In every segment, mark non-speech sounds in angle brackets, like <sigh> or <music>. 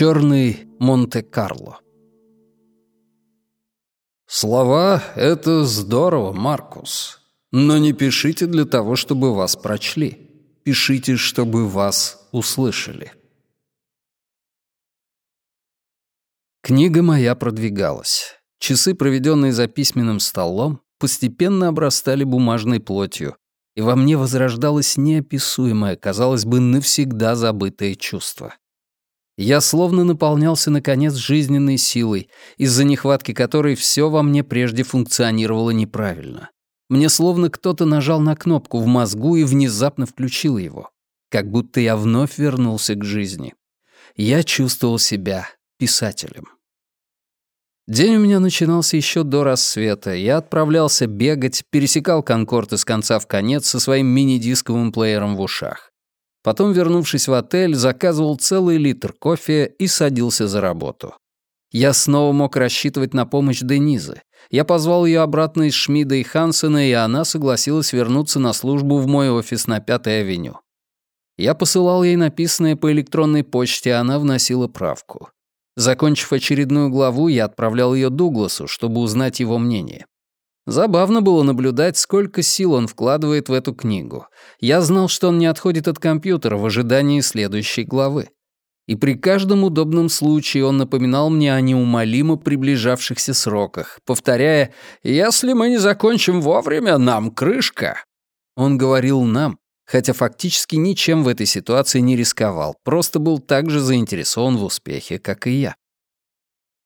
Черный Монте-Карло Слова — это здорово, Маркус. Но не пишите для того, чтобы вас прочли. Пишите, чтобы вас услышали. Книга моя продвигалась. Часы, проведенные за письменным столом, постепенно обрастали бумажной плотью, и во мне возрождалось неописуемое, казалось бы, навсегда забытое чувство. Я словно наполнялся, наконец, жизненной силой, из-за нехватки которой все во мне прежде функционировало неправильно. Мне словно кто-то нажал на кнопку в мозгу и внезапно включил его. Как будто я вновь вернулся к жизни. Я чувствовал себя писателем. День у меня начинался еще до рассвета. Я отправлялся бегать, пересекал Конкорд из конца в конец со своим мини-дисковым плеером в ушах. Потом, вернувшись в отель, заказывал целый литр кофе и садился за работу. Я снова мог рассчитывать на помощь Денизы. Я позвал ее обратно из Шмида и Хансена, и она согласилась вернуться на службу в мой офис на Пятой авеню. Я посылал ей написанное по электронной почте, а она вносила правку. Закончив очередную главу, я отправлял ее Дугласу, чтобы узнать его мнение. Забавно было наблюдать, сколько сил он вкладывает в эту книгу. Я знал, что он не отходит от компьютера в ожидании следующей главы. И при каждом удобном случае он напоминал мне о неумолимо приближавшихся сроках, повторяя «Если мы не закончим вовремя, нам крышка». Он говорил «нам», хотя фактически ничем в этой ситуации не рисковал, просто был так же заинтересован в успехе, как и я.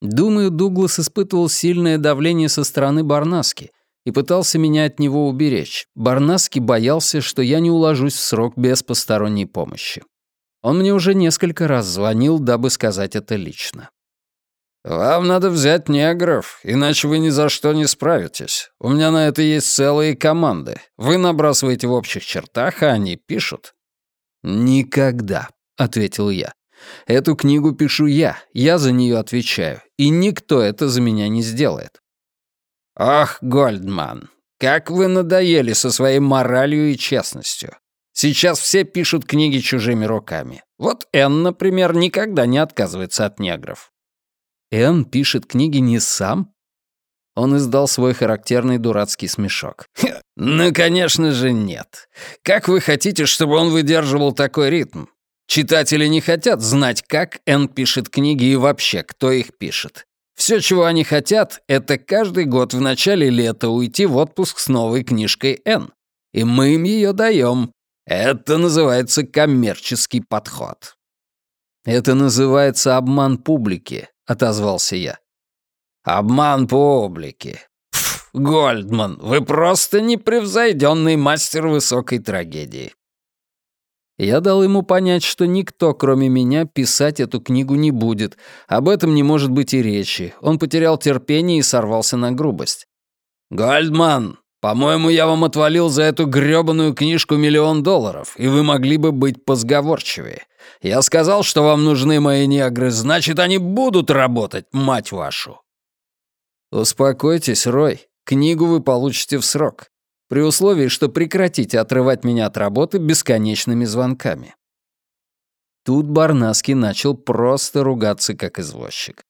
Думаю, Дуглас испытывал сильное давление со стороны Барнаски и пытался меня от него уберечь. Барнаски боялся, что я не уложусь в срок без посторонней помощи. Он мне уже несколько раз звонил, дабы сказать это лично. «Вам надо взять негров, иначе вы ни за что не справитесь. У меня на это есть целые команды. Вы набрасываете в общих чертах, а они пишут». «Никогда», — ответил я. Эту книгу пишу я, я за нее отвечаю, и никто это за меня не сделает. Ах, Гольдман, как вы надоели со своей моралью и честностью. Сейчас все пишут книги чужими руками. Вот Энн, например, никогда не отказывается от негров. Энн пишет книги не сам? Он издал свой характерный дурацкий смешок. «Ну, конечно же, нет. Как вы хотите, чтобы он выдерживал такой ритм? Читатели не хотят знать, как Энн пишет книги и вообще, кто их пишет. Все, чего они хотят, это каждый год в начале лета уйти в отпуск с новой книжкой Энн. И мы им ее даем. Это называется коммерческий подход. «Это называется обман публики», — отозвался я. «Обман публики. Пф, Гольдман, вы просто непревзойденный мастер высокой трагедии. Я дал ему понять, что никто, кроме меня, писать эту книгу не будет. Об этом не может быть и речи. Он потерял терпение и сорвался на грубость. «Гольдман, по-моему, я вам отвалил за эту грёбаную книжку миллион долларов, и вы могли бы быть позговорчивее. Я сказал, что вам нужны мои негры, значит, они будут работать, мать вашу». «Успокойтесь, Рой. Книгу вы получите в срок при условии, что прекратите отрывать меня от работы бесконечными звонками. Тут Барнаский начал просто ругаться, как извозчик.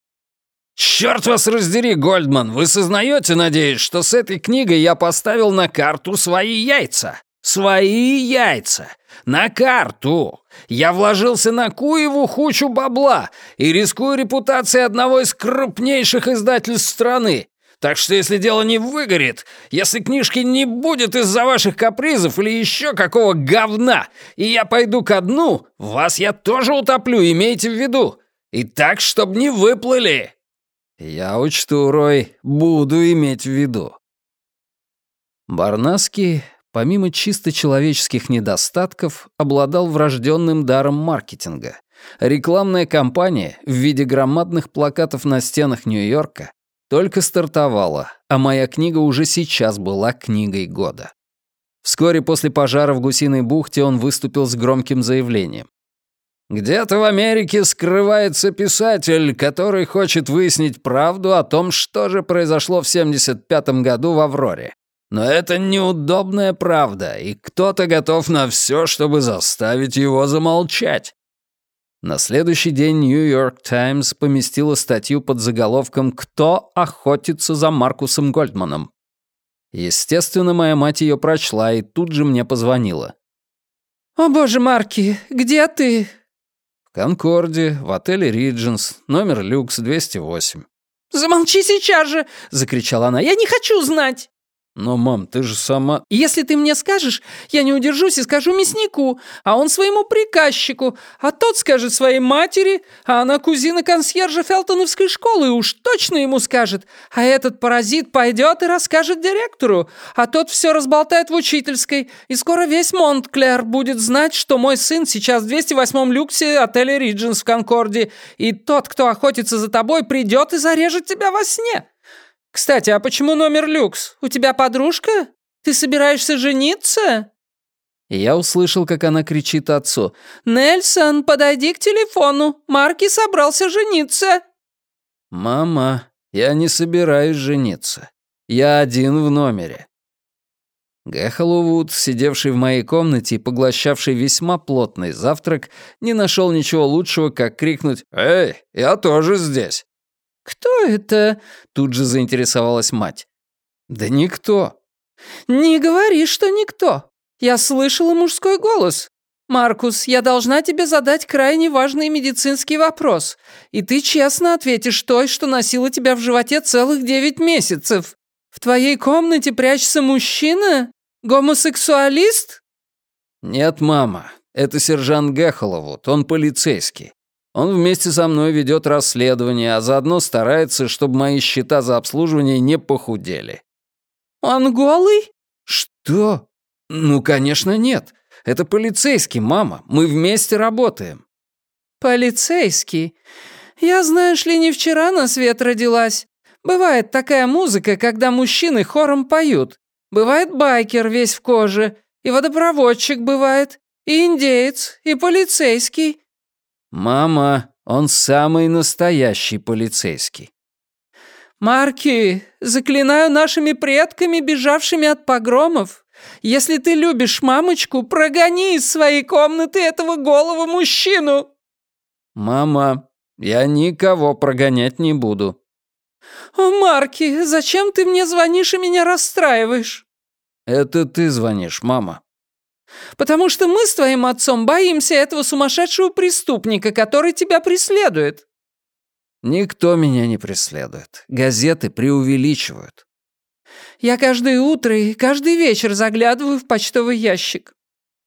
«Чёрт вас раздери, Гольдман! Вы сознаете, надеюсь, что с этой книгой я поставил на карту свои яйца? Свои яйца! На карту! Я вложился на Куеву хучу бабла и рискую репутацией одного из крупнейших издательств страны. Так что если дело не выгорит, если книжки не будет из-за ваших капризов или еще какого говна, и я пойду ко дну, вас я тоже утоплю, имейте в виду. И так, чтобы не выплыли. Я учту, Рой, буду иметь в виду. Барнаски, помимо чисто человеческих недостатков, обладал врожденным даром маркетинга. Рекламная кампания в виде громадных плакатов на стенах Нью-Йорка только стартовала, а моя книга уже сейчас была книгой года. Вскоре после пожара в Гусиной бухте он выступил с громким заявлением. «Где-то в Америке скрывается писатель, который хочет выяснить правду о том, что же произошло в 75-м году в Авроре. Но это неудобная правда, и кто-то готов на все, чтобы заставить его замолчать. На следующий день «Нью-Йорк Таймс» поместила статью под заголовком «Кто охотится за Маркусом Гольдманом?». Естественно, моя мать ее прочла и тут же мне позвонила. «О боже, Марки, где ты?» «В Конкорде, в отеле «Ридженс», номер люкс 208». «Замолчи сейчас же!» — закричала она. «Я не хочу знать!» «Но, мам, ты же сама...» «Если ты мне скажешь, я не удержусь и скажу мяснику, а он своему приказчику, а тот скажет своей матери, а она кузина консьержа Фелтоновской школы и уж точно ему скажет, а этот паразит пойдет и расскажет директору, а тот все разболтает в учительской, и скоро весь Монтклер будет знать, что мой сын сейчас в 208-м люксе отеля Ридженс в Конкорде, и тот, кто охотится за тобой, придет и зарежет тебя во сне». «Кстати, а почему номер люкс? У тебя подружка? Ты собираешься жениться?» Я услышал, как она кричит отцу. «Нельсон, подойди к телефону. Марки собрался жениться». «Мама, я не собираюсь жениться. Я один в номере». Гэхоллоуд, сидевший в моей комнате и поглощавший весьма плотный завтрак, не нашел ничего лучшего, как крикнуть «Эй, я тоже здесь!» «Кто это?» — тут же заинтересовалась мать. «Да никто». «Не говори, что никто. Я слышала мужской голос. Маркус, я должна тебе задать крайне важный медицинский вопрос, и ты честно ответишь той, что носила тебя в животе целых девять месяцев. В твоей комнате прячется мужчина? Гомосексуалист?» «Нет, мама, это сержант Гехоловуд, он полицейский. Он вместе со мной ведет расследование, а заодно старается, чтобы мои счета за обслуживание не похудели». «Он голый?» «Что? Ну, конечно, нет. Это полицейский, мама. Мы вместе работаем». «Полицейский? Я, знаешь ли, не вчера на свет родилась. Бывает такая музыка, когда мужчины хором поют. Бывает байкер весь в коже, и водопроводчик бывает, и индеец, и полицейский. «Мама, он самый настоящий полицейский». «Марки, заклинаю нашими предками, бежавшими от погромов, если ты любишь мамочку, прогони из своей комнаты этого голого мужчину!» «Мама, я никого прогонять не буду». «О, Марки, зачем ты мне звонишь и меня расстраиваешь?» «Это ты звонишь, мама. Потому что мы с твоим отцом боимся этого сумасшедшего преступника, который тебя преследует». «Никто меня не преследует. Газеты преувеличивают». «Я каждое утро и каждый вечер заглядываю в почтовый ящик».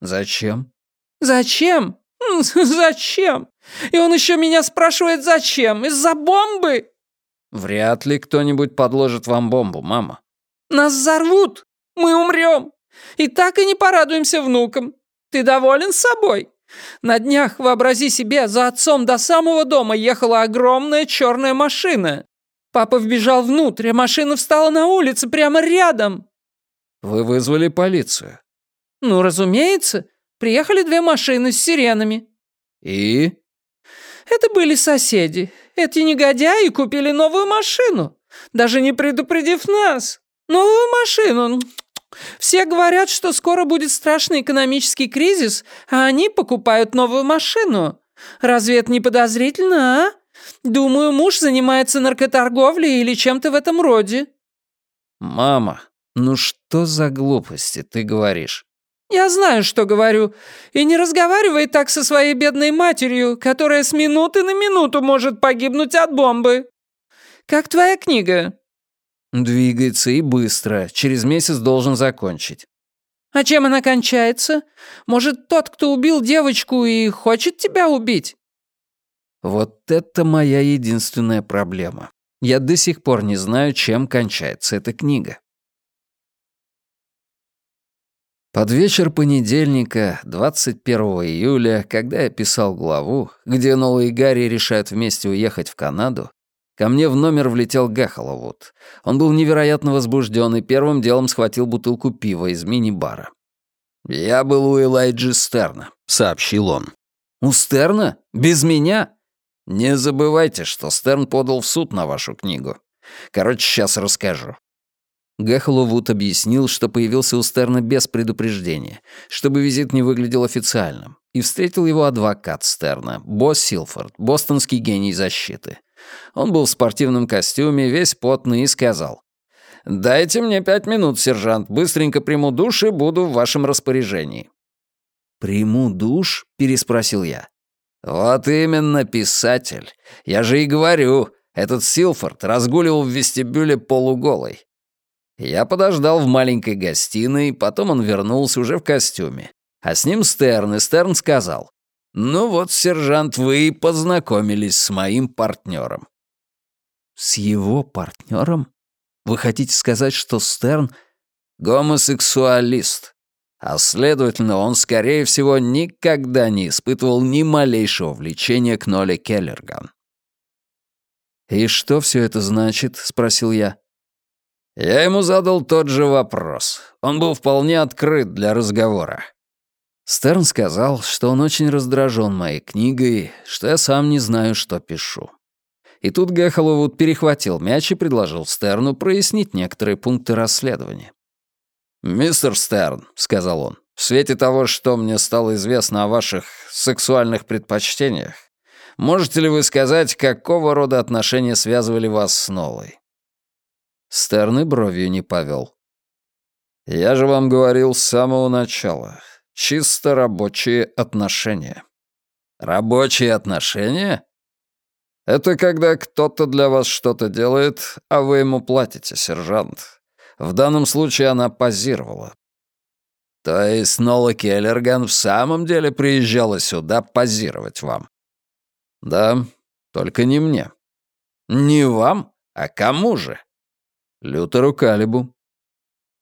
«Зачем?» «Зачем? <laughs> Зачем? И он еще меня спрашивает, зачем? Из-за бомбы?» «Вряд ли кто-нибудь подложит вам бомбу, мама». «Нас взорвут! Мы умрем! И так и не порадуемся внукам. Ты доволен собой? На днях, вообрази себе, за отцом до самого дома ехала огромная черная машина. Папа вбежал внутрь, а машина встала на улице прямо рядом. Вы вызвали полицию? Ну, разумеется. Приехали две машины с сиренами. И? Это были соседи. Эти негодяи купили новую машину, даже не предупредив нас. Новую машину. Все говорят, что скоро будет страшный экономический кризис, а они покупают новую машину. Разве это не подозрительно, а? Думаю, муж занимается наркоторговлей или чем-то в этом роде». «Мама, ну что за глупости ты говоришь?» «Я знаю, что говорю. И не разговаривай так со своей бедной матерью, которая с минуты на минуту может погибнуть от бомбы. Как твоя книга?» Двигается и быстро. Через месяц должен закончить. А чем она кончается? Может, тот, кто убил девочку и хочет тебя убить? Вот это моя единственная проблема. Я до сих пор не знаю, чем кончается эта книга. Под вечер понедельника, 21 июля, когда я писал главу, где Нола и Гарри решают вместе уехать в Канаду, Ко мне в номер влетел Гахоловуд. Он был невероятно возбужден и первым делом схватил бутылку пива из мини-бара. «Я был у Элайджи Стерна», — сообщил он. «У Стерна? Без меня?» «Не забывайте, что Стерн подал в суд на вашу книгу. Короче, сейчас расскажу». Гэхоловуд объяснил, что появился у Стерна без предупреждения, чтобы визит не выглядел официальным, и встретил его адвокат Стерна, Бо Силфорд, бостонский гений защиты. Он был в спортивном костюме, весь потный, и сказал, «Дайте мне пять минут, сержант, быстренько приму душ и буду в вашем распоряжении». «Приму душ?» — переспросил я. «Вот именно, писатель. Я же и говорю, этот Силфорд разгуливал в вестибюле полуголый. Я подождал в маленькой гостиной, потом он вернулся уже в костюме. А с ним Стерн, и Стерн сказал, «Ну вот, сержант, вы и познакомились с моим партнером». «С его партнером? Вы хотите сказать, что Стерн...» «Гомосексуалист. А следовательно, он, скорее всего, никогда не испытывал ни малейшего влечения к Ноле Келлерган». «И что все это значит?» — спросил я. Я ему задал тот же вопрос. Он был вполне открыт для разговора. Стерн сказал, что он очень раздражен моей книгой, что я сам не знаю, что пишу. И тут Гехоловуд перехватил мяч и предложил Стерну прояснить некоторые пункты расследования. «Мистер Стерн», — сказал он, — «в свете того, что мне стало известно о ваших сексуальных предпочтениях, можете ли вы сказать, какого рода отношения связывали вас с Нолой?» Стерн и бровью не повел. «Я же вам говорил с самого начала. Чисто рабочие отношения». «Рабочие отношения?» «Это когда кто-то для вас что-то делает, а вы ему платите, сержант. В данном случае она позировала. То есть Нола Келлерган в самом деле приезжала сюда позировать вам? Да, только не мне. Не вам? А кому же? Лютеру Калибу.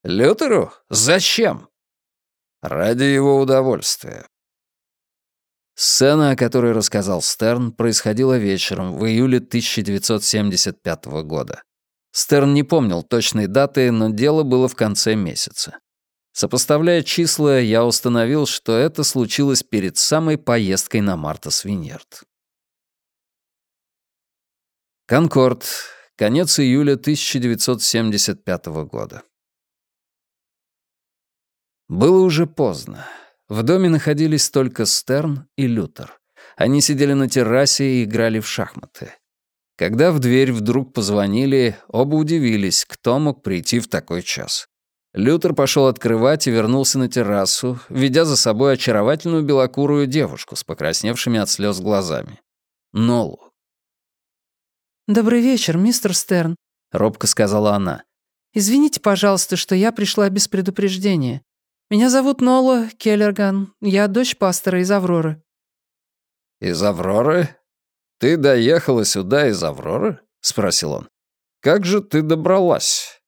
Лютеру? Зачем? Ради его удовольствия. Сцена, о которой рассказал Стерн, происходила вечером в июле 1975 года. Стерн не помнил точной даты, но дело было в конце месяца. Сопоставляя числа, я установил, что это случилось перед самой поездкой на Марта Свиньерд. Конкорд, Конец июля 1975 года. Было уже поздно. В доме находились только Стерн и Лютер. Они сидели на террасе и играли в шахматы. Когда в дверь вдруг позвонили, оба удивились, кто мог прийти в такой час. Лютер пошел открывать и вернулся на террасу, ведя за собой очаровательную белокурую девушку с покрасневшими от слез глазами. Нолу. «Добрый вечер, мистер Стерн», — робко сказала она. «Извините, пожалуйста, что я пришла без предупреждения. Меня зовут Нола Келлерган. Я дочь пастора из Авроры». «Из Авроры? Ты доехала сюда из Авроры?» — спросил он. «Как же ты добралась?»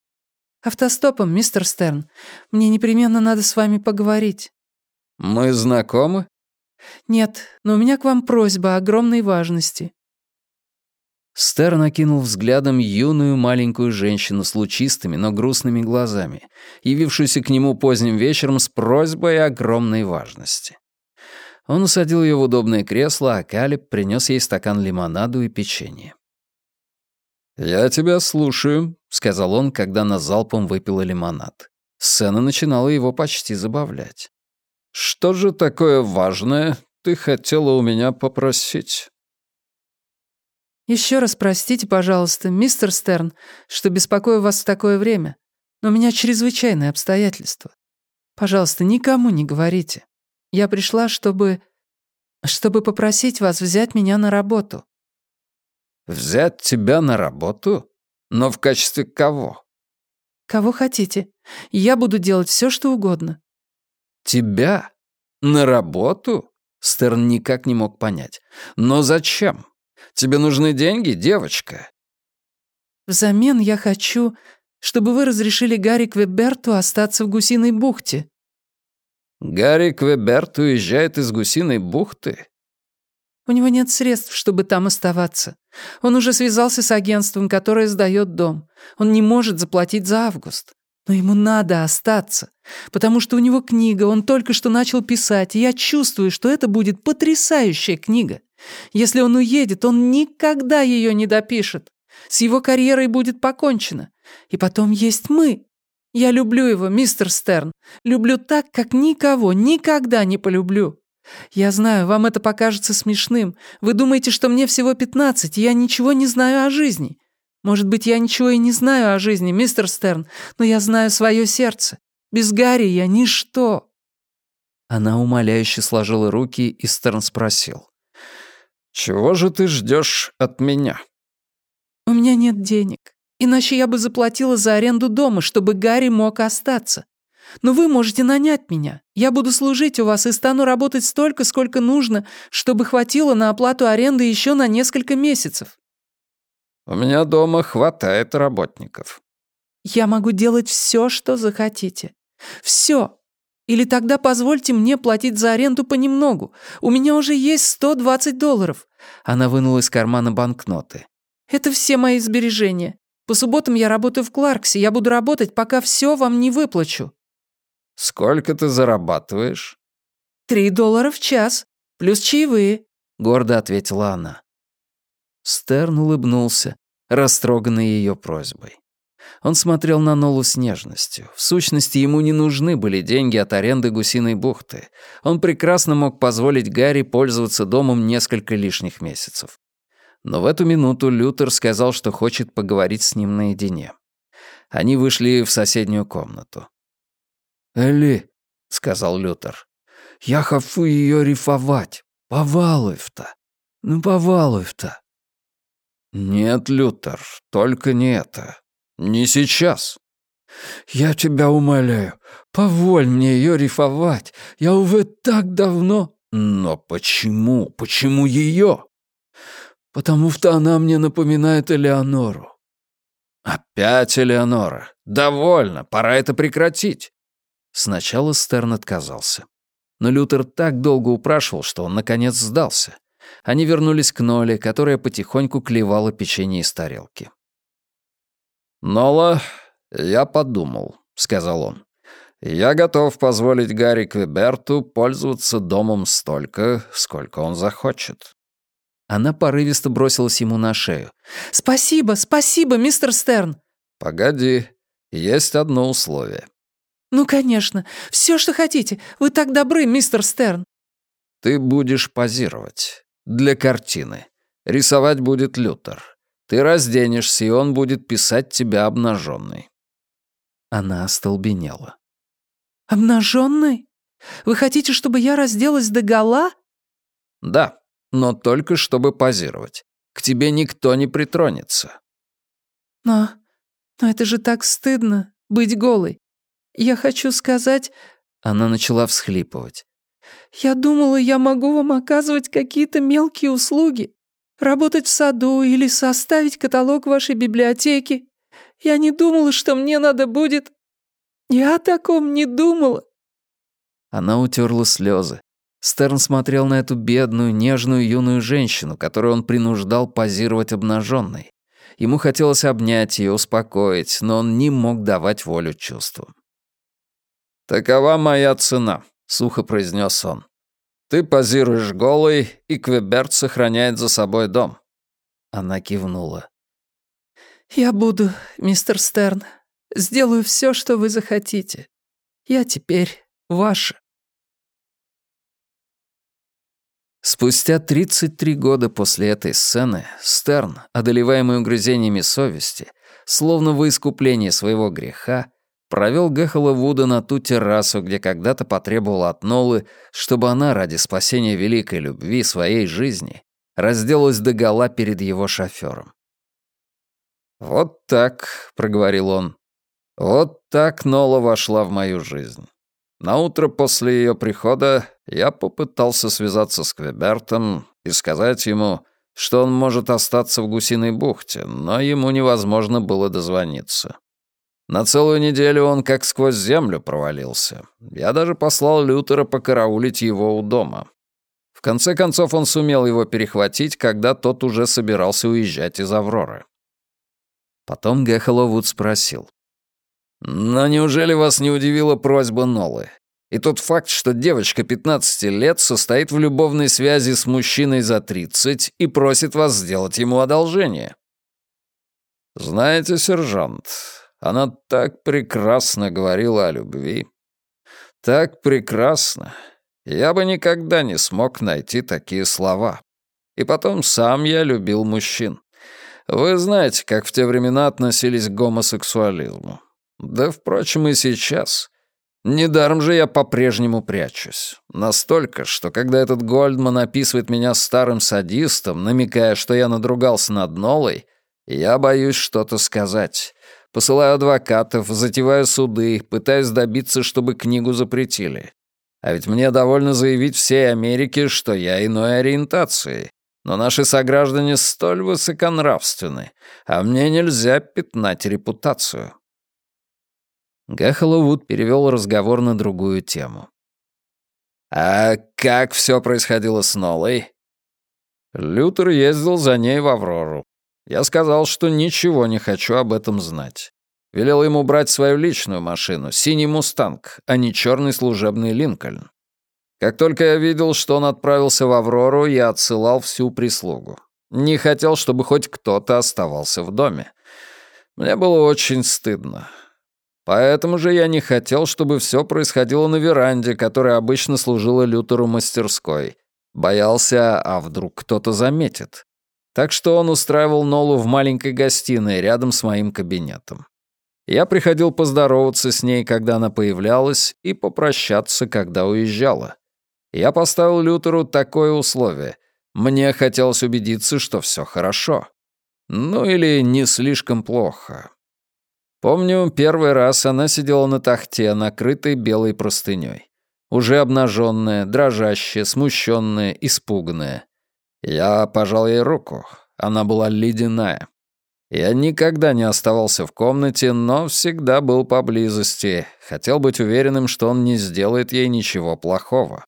«Автостопом, мистер Стерн. Мне непременно надо с вами поговорить». «Мы знакомы?» «Нет, но у меня к вам просьба огромной важности». Стер накинул взглядом юную маленькую женщину с лучистыми, но грустными глазами, явившуюся к нему поздним вечером с просьбой огромной важности. Он усадил ее в удобное кресло, а Калиб принес ей стакан лимонаду и печенье. «Я тебя слушаю», — сказал он, когда она залпом выпила лимонад. Сцена начинала его почти забавлять. «Что же такое важное ты хотела у меня попросить?» Еще раз простите, пожалуйста, мистер Стерн, что беспокою вас в такое время, но у меня чрезвычайные обстоятельства. Пожалуйста, никому не говорите. Я пришла, чтобы... чтобы попросить вас взять меня на работу». «Взять тебя на работу? Но в качестве кого?» «Кого хотите. Я буду делать все, что угодно». «Тебя? На работу?» Стерн никак не мог понять. «Но зачем?» Тебе нужны деньги, девочка?» «Взамен я хочу, чтобы вы разрешили Гарри Квеберту остаться в Гусиной бухте». «Гарри Квеберт уезжает из Гусиной бухты?» «У него нет средств, чтобы там оставаться. Он уже связался с агентством, которое сдает дом. Он не может заплатить за август. Но ему надо остаться, потому что у него книга, он только что начал писать, и я чувствую, что это будет потрясающая книга. Если он уедет, он никогда ее не допишет. С его карьерой будет покончено. И потом есть мы. Я люблю его, мистер Стерн. Люблю так, как никого никогда не полюблю. Я знаю, вам это покажется смешным. Вы думаете, что мне всего пятнадцать, и я ничего не знаю о жизни. Может быть, я ничего и не знаю о жизни, мистер Стерн, но я знаю свое сердце. Без Гарри я ничто». Она умоляюще сложила руки, и Стерн спросил. «Чего же ты ждешь от меня?» «У меня нет денег. Иначе я бы заплатила за аренду дома, чтобы Гарри мог остаться. Но вы можете нанять меня. Я буду служить у вас и стану работать столько, сколько нужно, чтобы хватило на оплату аренды еще на несколько месяцев». «У меня дома хватает работников». «Я могу делать все, что захотите. Все. Или тогда позвольте мне платить за аренду понемногу. У меня уже есть 120 долларов». Она вынула из кармана банкноты. «Это все мои сбережения. По субботам я работаю в Кларксе. Я буду работать, пока все вам не выплачу». «Сколько ты зарабатываешь?» «Три доллара в час, плюс чаевые», — гордо ответила она. Стерн улыбнулся, растроганный ее просьбой. Он смотрел на Нолу с нежностью. В сущности, ему не нужны были деньги от аренды гусиной бухты. Он прекрасно мог позволить Гарри пользоваться домом несколько лишних месяцев. Но в эту минуту Лютер сказал, что хочет поговорить с ним наедине. Они вышли в соседнюю комнату. «Элли», — сказал Лютер, — «я хочу ее рифовать. Повалуев-то. Ну, повалуев-то». «Нет, Лютер, только не это. Не сейчас». «Я тебя умоляю, поволь мне ее рифовать. Я увы так давно...» «Но почему? Почему ее?» «Потому что она мне напоминает Элеонору». «Опять Элеонора. Довольно, пора это прекратить». Сначала Стерн отказался. Но Лютер так долго упрашивал, что он, наконец, сдался. Они вернулись к Ноле, которая потихоньку клевала печенье из тарелки. «Нола, я подумал», — сказал он. «Я готов позволить Гарри Квеберту пользоваться домом столько, сколько он захочет». Она порывисто бросилась ему на шею. «Спасибо, спасибо, мистер Стерн!» «Погоди, есть одно условие». «Ну, конечно. Все, что хотите. Вы так добры, мистер Стерн». «Ты будешь позировать. Для картины. Рисовать будет Лютер. Ты разденешься, и он будет писать тебя обнаженной». Она остолбенела. «Обнаженной? Вы хотите, чтобы я разделась до гола?» «Да, но только чтобы позировать. К тебе никто не притронется». «Но... но это же так стыдно, быть голой. Я хочу сказать...» Она начала всхлипывать. «Я думала, я могу вам оказывать какие-то мелкие услуги. Работать в саду или составить каталог вашей библиотеки. Я не думала, что мне надо будет... Я о таком не думала». Она утерла слезы. Стерн смотрел на эту бедную, нежную юную женщину, которую он принуждал позировать обнаженной. Ему хотелось обнять ее, успокоить, но он не мог давать волю чувствам. «Такова моя цена», — сухо произнес он. «Ты позируешь голый, и Квеберт сохраняет за собой дом». Она кивнула. «Я буду, мистер Стерн. Сделаю все, что вы захотите. Я теперь ваша». Спустя 33 года после этой сцены Стерн, одолеваемый угрызениями совести, словно во искупление своего греха, провел Гэхола Вуда на ту террасу, где когда-то потребовал от Нолы, чтобы она ради спасения великой любви своей жизни разделалась догола перед его шофёром. «Вот так», — проговорил он, — «вот так Нола вошла в мою жизнь. На утро после ее прихода я попытался связаться с Квебертом и сказать ему, что он может остаться в Гусиной бухте, но ему невозможно было дозвониться. На целую неделю он как сквозь землю провалился. Я даже послал Лютера покараулить его у дома. В конце концов он сумел его перехватить, когда тот уже собирался уезжать из Авроры. Потом Гэхеловуд спросил. «Но неужели вас не удивила просьба Нолы? И тот факт, что девочка 15 лет состоит в любовной связи с мужчиной за 30 и просит вас сделать ему одолжение?» «Знаете, сержант, она так прекрасно говорила о любви. Так прекрасно. Я бы никогда не смог найти такие слова. И потом сам я любил мужчин. Вы знаете, как в те времена относились к гомосексуализму. Да, впрочем, и сейчас. Недаром же я по-прежнему прячусь. Настолько, что когда этот Гольдман описывает меня старым садистом, намекая, что я надругался над Нолой, я боюсь что-то сказать. Посылаю адвокатов, затеваю суды, пытаюсь добиться, чтобы книгу запретили. А ведь мне довольно заявить всей Америке, что я иной ориентации. Но наши сограждане столь высоконравственны, а мне нельзя пятнать репутацию. Гахаловуд перевел разговор на другую тему. «А как все происходило с Нолой?» Лютер ездил за ней в Аврору. Я сказал, что ничего не хочу об этом знать. Велел ему брать свою личную машину, синий «Мустанг», а не черный служебный «Линкольн». Как только я видел, что он отправился в Аврору, я отсылал всю прислугу. Не хотел, чтобы хоть кто-то оставался в доме. Мне было очень стыдно. Поэтому же я не хотел, чтобы все происходило на веранде, которая обычно служила Лютеру мастерской. Боялся, а вдруг кто-то заметит. Так что он устраивал Нолу в маленькой гостиной рядом с моим кабинетом. Я приходил поздороваться с ней, когда она появлялась, и попрощаться, когда уезжала. Я поставил Лютеру такое условие. Мне хотелось убедиться, что все хорошо. Ну или не слишком плохо. Помню, первый раз она сидела на тахте, накрытой белой простыней. Уже обнаженная, дрожащая, смущенная, испуганная. Я пожал ей руку. Она была ледяная. Я никогда не оставался в комнате, но всегда был поблизости. Хотел быть уверенным, что он не сделает ей ничего плохого.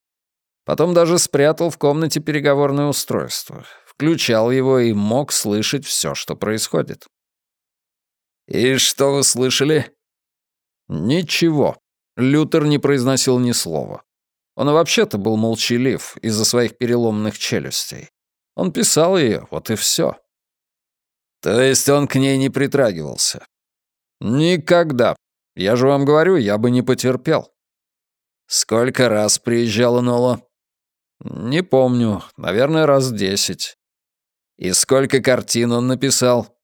Потом даже спрятал в комнате переговорное устройство. Включал его и мог слышать все, что происходит. «И что вы слышали?» «Ничего». Лютер не произносил ни слова. Он вообще-то был молчалив из-за своих переломных челюстей. Он писал ее, вот и все. То есть он к ней не притрагивался? Никогда. Я же вам говорю, я бы не потерпел. Сколько раз приезжала Нола? Не помню, наверное, раз десять. И сколько картин он написал?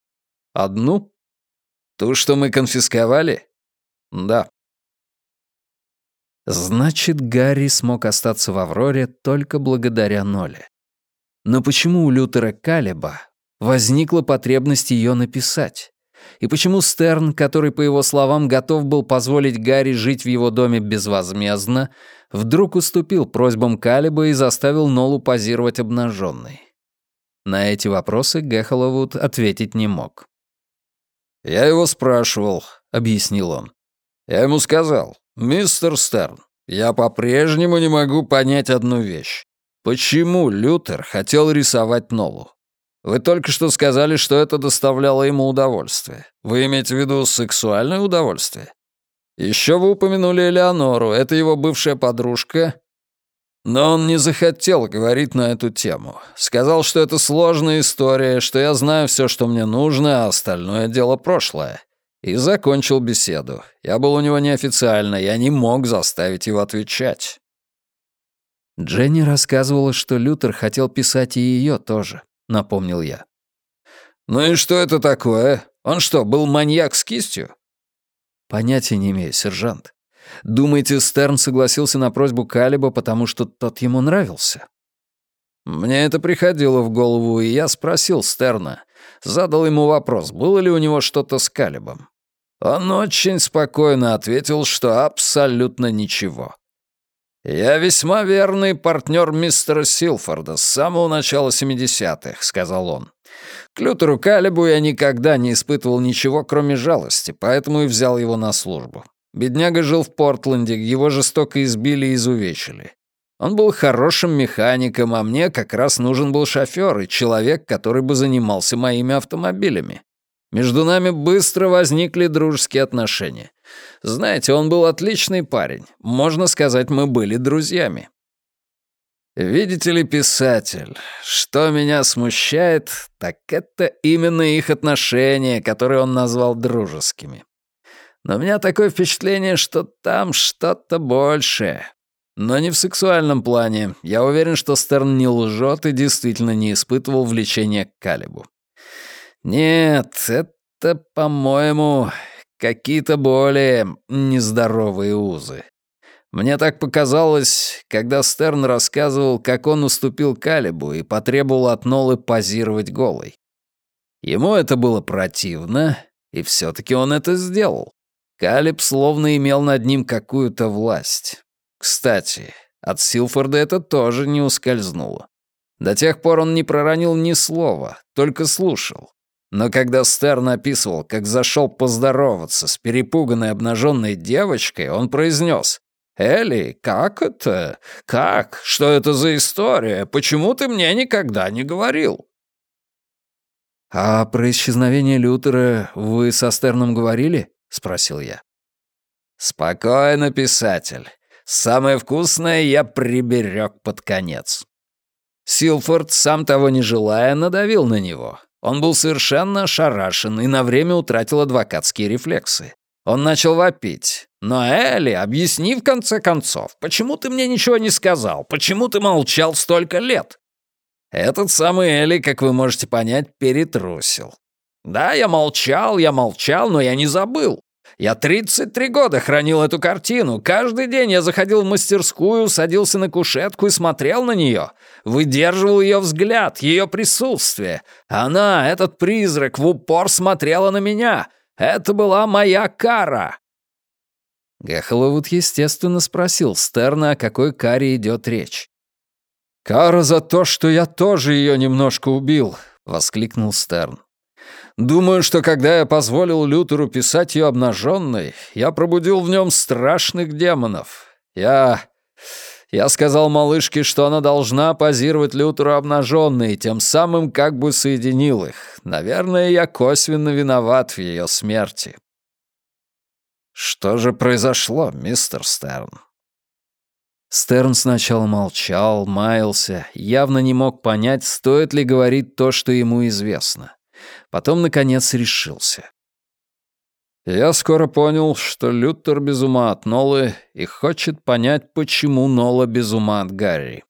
Одну? Ту, что мы конфисковали? Да. Значит, Гарри смог остаться в Авроре только благодаря Ноле. Но почему у Лютера Калеба возникла потребность ее написать? И почему Стерн, который, по его словам, готов был позволить Гарри жить в его доме безвозмездно, вдруг уступил просьбам Калеба и заставил Нолу позировать обнаженной? На эти вопросы Гехоловуд ответить не мог. «Я его спрашивал», — объяснил он. «Я ему сказал, мистер Стерн, я по-прежнему не могу понять одну вещь. Почему Лютер хотел рисовать Нолу? Вы только что сказали, что это доставляло ему удовольствие. Вы имеете в виду сексуальное удовольствие? Еще вы упомянули Элеонору, это его бывшая подружка, но он не захотел говорить на эту тему. Сказал, что это сложная история, что я знаю все, что мне нужно, а остальное дело прошлое. И закончил беседу. Я был у него неофициально, я не мог заставить его отвечать. Дженни рассказывала, что Лютер хотел писать и ее тоже, напомнил я. «Ну и что это такое? Он что, был маньяк с кистью?» «Понятия не имею, сержант. Думаете, Стерн согласился на просьбу Калиба, потому что тот ему нравился? Мне это приходило в голову, и я спросил Стерна. Задал ему вопрос, было ли у него что-то с Калибом. Он очень спокойно ответил, что абсолютно ничего. «Я весьма верный партнер мистера Силфорда с самого начала 70-х», — сказал он. «К Лютеру Калибу я никогда не испытывал ничего, кроме жалости, поэтому и взял его на службу. Бедняга жил в Портленде, его жестоко избили и изувечили. Он был хорошим механиком, а мне как раз нужен был шофер и человек, который бы занимался моими автомобилями. Между нами быстро возникли дружеские отношения. Знаете, он был отличный парень. Можно сказать, мы были друзьями. Видите ли, писатель, что меня смущает, так это именно их отношения, которые он назвал дружескими. Но у меня такое впечатление, что там что-то большее. Но не в сексуальном плане. Я уверен, что Стерн не лжет и действительно не испытывал влечения к Калибу. Нет, это, по-моему, какие-то более нездоровые узы. Мне так показалось, когда Стерн рассказывал, как он уступил Калибу и потребовал от Нолы позировать голой. Ему это было противно, и все таки он это сделал. Калиб словно имел над ним какую-то власть. Кстати, от Силфорда это тоже не ускользнуло. До тех пор он не проронил ни слова, только слушал. Но когда Стерн описывал, как зашел поздороваться с перепуганной обнаженной девочкой, он произнес «Элли, как это? Как? Что это за история? Почему ты мне никогда не говорил?» «А про исчезновение Лютера вы со Стерном говорили?» — спросил я. «Спокойно, писатель. Самое вкусное я приберег под конец». Силфорд, сам того не желая, надавил на него. Он был совершенно ошарашен и на время утратил адвокатские рефлексы. Он начал вопить. «Но, Элли, объясни в конце концов, почему ты мне ничего не сказал? Почему ты молчал столько лет?» Этот самый Элли, как вы можете понять, перетрусил. Да, я молчал, я молчал, но я не забыл. Я 33 года хранил эту картину. Каждый день я заходил в мастерскую, садился на кушетку и смотрел на нее. Выдерживал ее взгляд, ее присутствие. Она, этот призрак, в упор смотрела на меня. Это была моя кара. Гехоловуд, естественно, спросил Стерна, о какой каре идет речь. «Кара за то, что я тоже ее немножко убил», — воскликнул Стерн. Думаю, что когда я позволил Лютеру писать ее обнаженной, я пробудил в нем страшных демонов. Я... Я сказал малышке, что она должна позировать Лютеру обнаженной, тем самым как бы соединил их. Наверное, я косвенно виноват в ее смерти. Что же произошло, мистер Стерн? Стерн сначала молчал, маялся, явно не мог понять, стоит ли говорить то, что ему известно. Потом, наконец, решился. «Я скоро понял, что Лютер без ума от Нолы и хочет понять, почему Нола без ума от Гарри.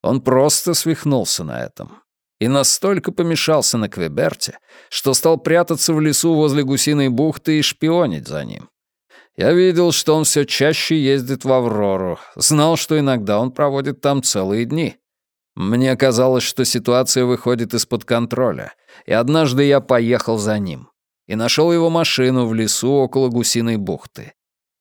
Он просто свихнулся на этом. И настолько помешался на Квеберте, что стал прятаться в лесу возле Гусиной бухты и шпионить за ним. Я видел, что он все чаще ездит в Аврору, знал, что иногда он проводит там целые дни. Мне казалось, что ситуация выходит из-под контроля, и однажды я поехал за ним и нашел его машину в лесу около Гусиной бухты.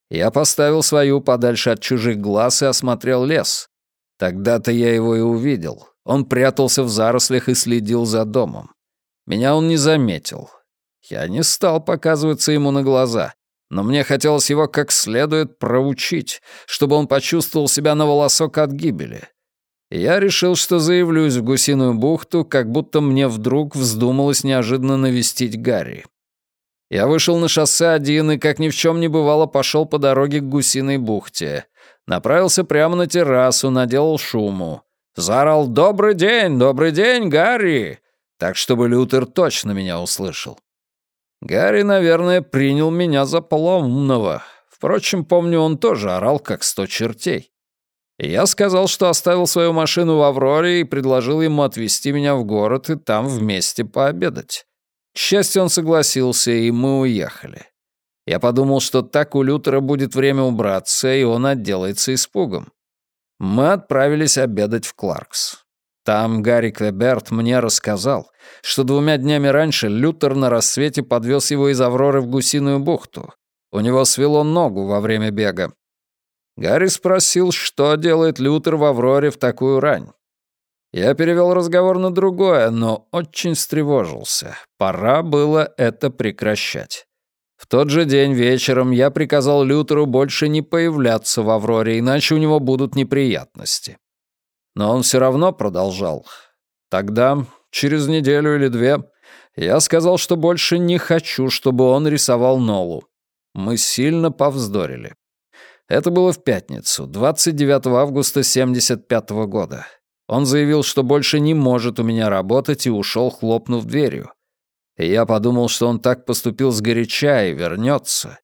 Я поставил свою подальше от чужих глаз и осмотрел лес. Тогда-то я его и увидел. Он прятался в зарослях и следил за домом. Меня он не заметил. Я не стал показываться ему на глаза, но мне хотелось его как следует проучить, чтобы он почувствовал себя на волосок от гибели. Я решил, что заявлюсь в Гусиную бухту, как будто мне вдруг вздумалось неожиданно навестить Гарри. Я вышел на шоссе один и, как ни в чем не бывало, пошел по дороге к Гусиной бухте. Направился прямо на террасу, наделал шуму. Заорал «Добрый день! Добрый день, Гарри!» Так, чтобы Лютер точно меня услышал. Гарри, наверное, принял меня за полоумного. Впрочем, помню, он тоже орал, как сто чертей. Я сказал, что оставил свою машину в Авроре и предложил ему отвезти меня в город и там вместе пообедать. К счастью, он согласился, и мы уехали. Я подумал, что так у Лютера будет время убраться, и он отделается испугом. Мы отправились обедать в Кларкс. Там Гарри Квеберт мне рассказал, что двумя днями раньше Лютер на рассвете подвез его из Авроры в Гусиную бухту. У него свело ногу во время бега, Гарри спросил, что делает Лютер в Авроре в такую рань. Я перевел разговор на другое, но очень встревожился. Пора было это прекращать. В тот же день вечером я приказал Лютеру больше не появляться в Авроре, иначе у него будут неприятности. Но он все равно продолжал. Тогда, через неделю или две, я сказал, что больше не хочу, чтобы он рисовал Нолу. Мы сильно повздорили. Это было в пятницу, 29 августа 75 -го года. Он заявил, что больше не может у меня работать и ушел, хлопнув дверью. И я подумал, что он так поступил сгоряча и вернется.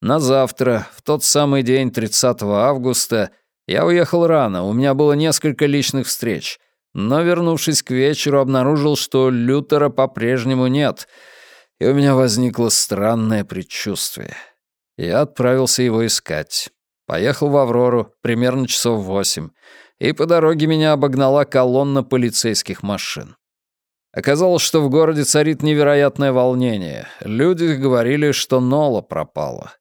На завтра, в тот самый день 30 августа, Я уехал рано, у меня было несколько личных встреч, но, вернувшись к вечеру, обнаружил, что Лютера по-прежнему нет, и у меня возникло странное предчувствие. Я отправился его искать. Поехал в Аврору, примерно часов восемь, и по дороге меня обогнала колонна полицейских машин. Оказалось, что в городе царит невероятное волнение. Люди говорили, что Нола пропала.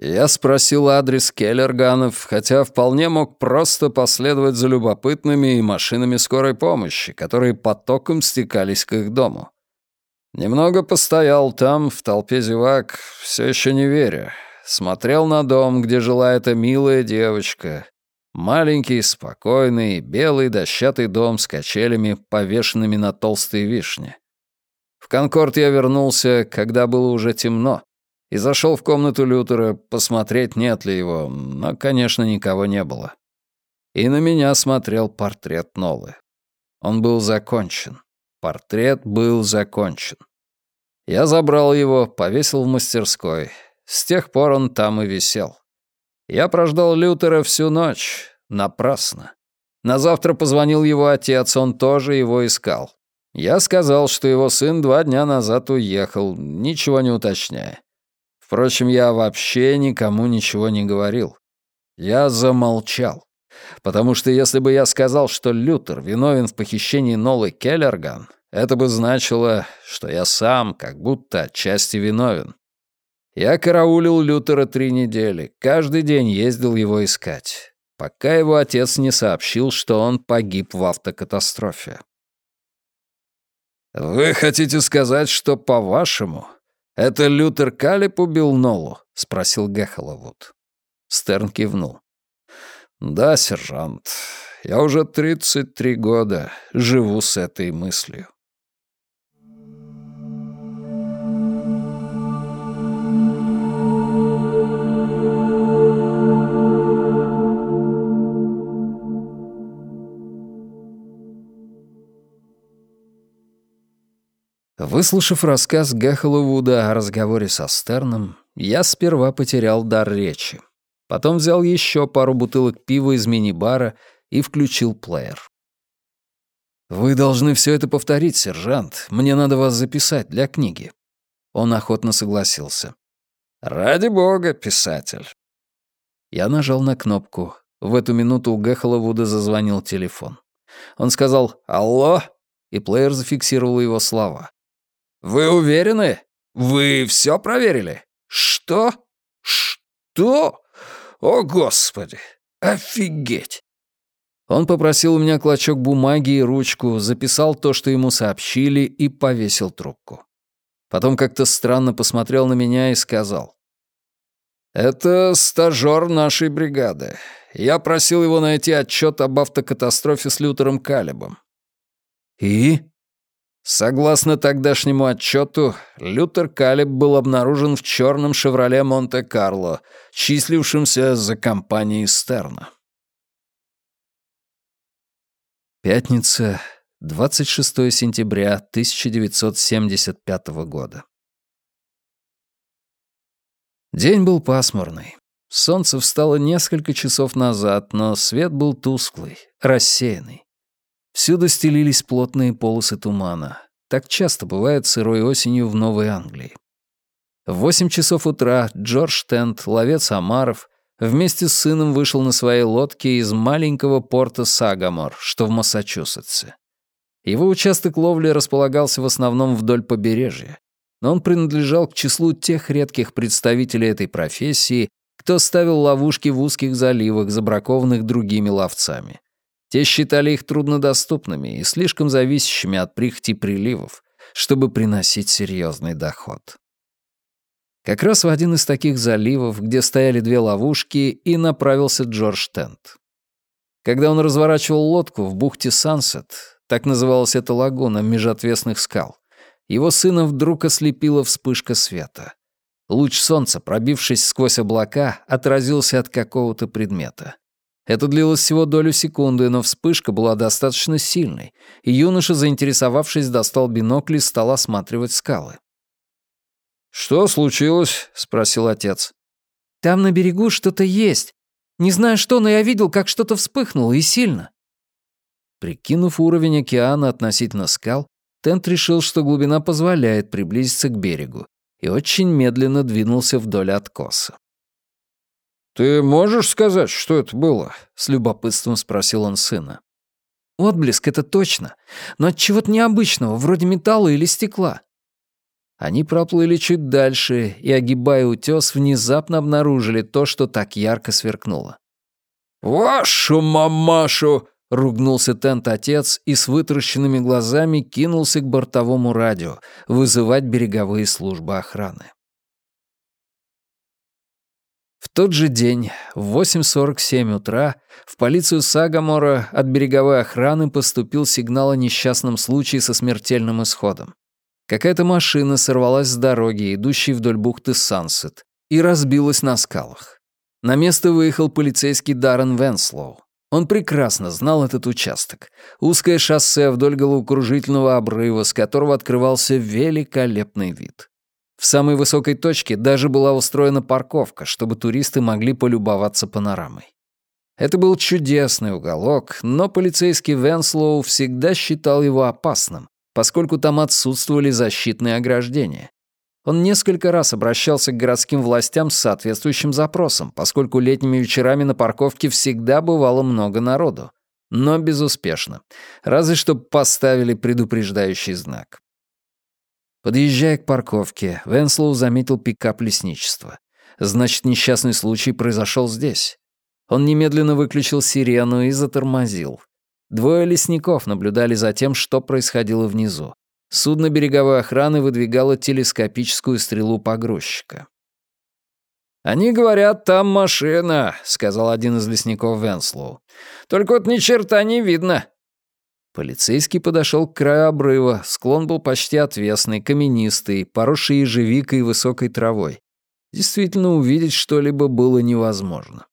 Я спросил адрес Келлерганов, хотя вполне мог просто последовать за любопытными и машинами скорой помощи, которые потоком стекались к их дому. Немного постоял там, в толпе зевак, все еще не веря. Смотрел на дом, где жила эта милая девочка. Маленький, спокойный, белый дощатый дом с качелями, повешенными на толстые вишни. В Конкорд я вернулся, когда было уже темно, и зашел в комнату Лютера посмотреть, нет ли его, но, конечно, никого не было. И на меня смотрел портрет Нолы. Он был закончен. Портрет был закончен. Я забрал его, повесил в мастерской. С тех пор он там и висел. Я прождал Лютера всю ночь. Напрасно. На завтра позвонил его отец, он тоже его искал. Я сказал, что его сын два дня назад уехал, ничего не уточняя. Впрочем, я вообще никому ничего не говорил. Я замолчал. Потому что если бы я сказал, что Лютер виновен в похищении Нолы Келлерган, это бы значило, что я сам как будто отчасти виновен. Я караулил Лютера три недели, каждый день ездил его искать, пока его отец не сообщил, что он погиб в автокатастрофе. «Вы хотите сказать, что, по-вашему, «Это Лютер Калип убил Нолу?» — спросил Гехоловуд. Стерн кивнул. «Да, сержант, я уже 33 года живу с этой мыслью». Выслушав рассказ Гехоловуда о разговоре со Стерном, я сперва потерял дар речи. Потом взял еще пару бутылок пива из мини-бара и включил плеер. «Вы должны все это повторить, сержант. Мне надо вас записать для книги». Он охотно согласился. «Ради бога, писатель». Я нажал на кнопку. В эту минуту у Гехоловуда зазвонил телефон. Он сказал «Алло», и плеер зафиксировал его слова. «Вы уверены? Вы все проверили? Что? Что? О, Господи! Офигеть!» Он попросил у меня клочок бумаги и ручку, записал то, что ему сообщили, и повесил трубку. Потом как-то странно посмотрел на меня и сказал. «Это стажёр нашей бригады. Я просил его найти отчет об автокатастрофе с Лютером Калибом». «И?» Согласно тогдашнему отчету, Лютер Калиб был обнаружен в черном «Шевроле Монте-Карло», числившемся за компанией Стерна. Пятница, 26 сентября 1975 года. День был пасмурный. Солнце встало несколько часов назад, но свет был тусклый, рассеянный. Всюду стелились плотные полосы тумана. Так часто бывает сырой осенью в Новой Англии. В восемь часов утра Джордж Тент, ловец омаров, вместе с сыном вышел на своей лодке из маленького порта Сагамор, что в Массачусетсе. Его участок ловли располагался в основном вдоль побережья, но он принадлежал к числу тех редких представителей этой профессии, кто ставил ловушки в узких заливах, забракованных другими ловцами. Те считали их труднодоступными и слишком зависящими от прихоти приливов, чтобы приносить серьезный доход. Как раз в один из таких заливов, где стояли две ловушки, и направился Джордж Тент. Когда он разворачивал лодку в бухте Сансет, так называлась эта лагуна межотвесных скал, его сына вдруг ослепила вспышка света. Луч солнца, пробившись сквозь облака, отразился от какого-то предмета. Это длилось всего долю секунды, но вспышка была достаточно сильной, и юноша, заинтересовавшись, достал бинокль и стал осматривать скалы. «Что случилось?» — спросил отец. «Там на берегу что-то есть. Не знаю что, но я видел, как что-то вспыхнуло, и сильно». Прикинув уровень океана относительно скал, Тент решил, что глубина позволяет приблизиться к берегу, и очень медленно двинулся вдоль откоса. «Ты можешь сказать, что это было?» — с любопытством спросил он сына. «Отблеск — это точно, но от чего-то необычного, вроде металла или стекла». Они проплыли чуть дальше и, огибая утес, внезапно обнаружили то, что так ярко сверкнуло. «Вашу мамашу!» — ругнулся тент-отец и с вытаращенными глазами кинулся к бортовому радио вызывать береговые службы охраны. В тот же день, в 8.47 утра, в полицию Сагамора от береговой охраны поступил сигнал о несчастном случае со смертельным исходом. Какая-то машина сорвалась с дороги, идущей вдоль бухты Сансет, и разбилась на скалах. На место выехал полицейский Даррен Венслоу. Он прекрасно знал этот участок. Узкое шоссе вдоль головокружительного обрыва, с которого открывался великолепный вид. В самой высокой точке даже была устроена парковка, чтобы туристы могли полюбоваться панорамой. Это был чудесный уголок, но полицейский Венслоу всегда считал его опасным, поскольку там отсутствовали защитные ограждения. Он несколько раз обращался к городским властям с соответствующим запросом, поскольку летними вечерами на парковке всегда бывало много народу. Но безуспешно. Разве что поставили предупреждающий знак. Подъезжая к парковке, Венслоу заметил пикап лесничества. Значит, несчастный случай произошел здесь. Он немедленно выключил сирену и затормозил. Двое лесников наблюдали за тем, что происходило внизу. Судно береговой охраны выдвигало телескопическую стрелу погрузчика. «Они говорят, там машина», — сказал один из лесников Венслоу. «Только вот ни черта не видно». Полицейский подошел к краю обрыва. Склон был почти отвесный, каменистый, поросший ежевикой и высокой травой. Действительно, увидеть что-либо было невозможно.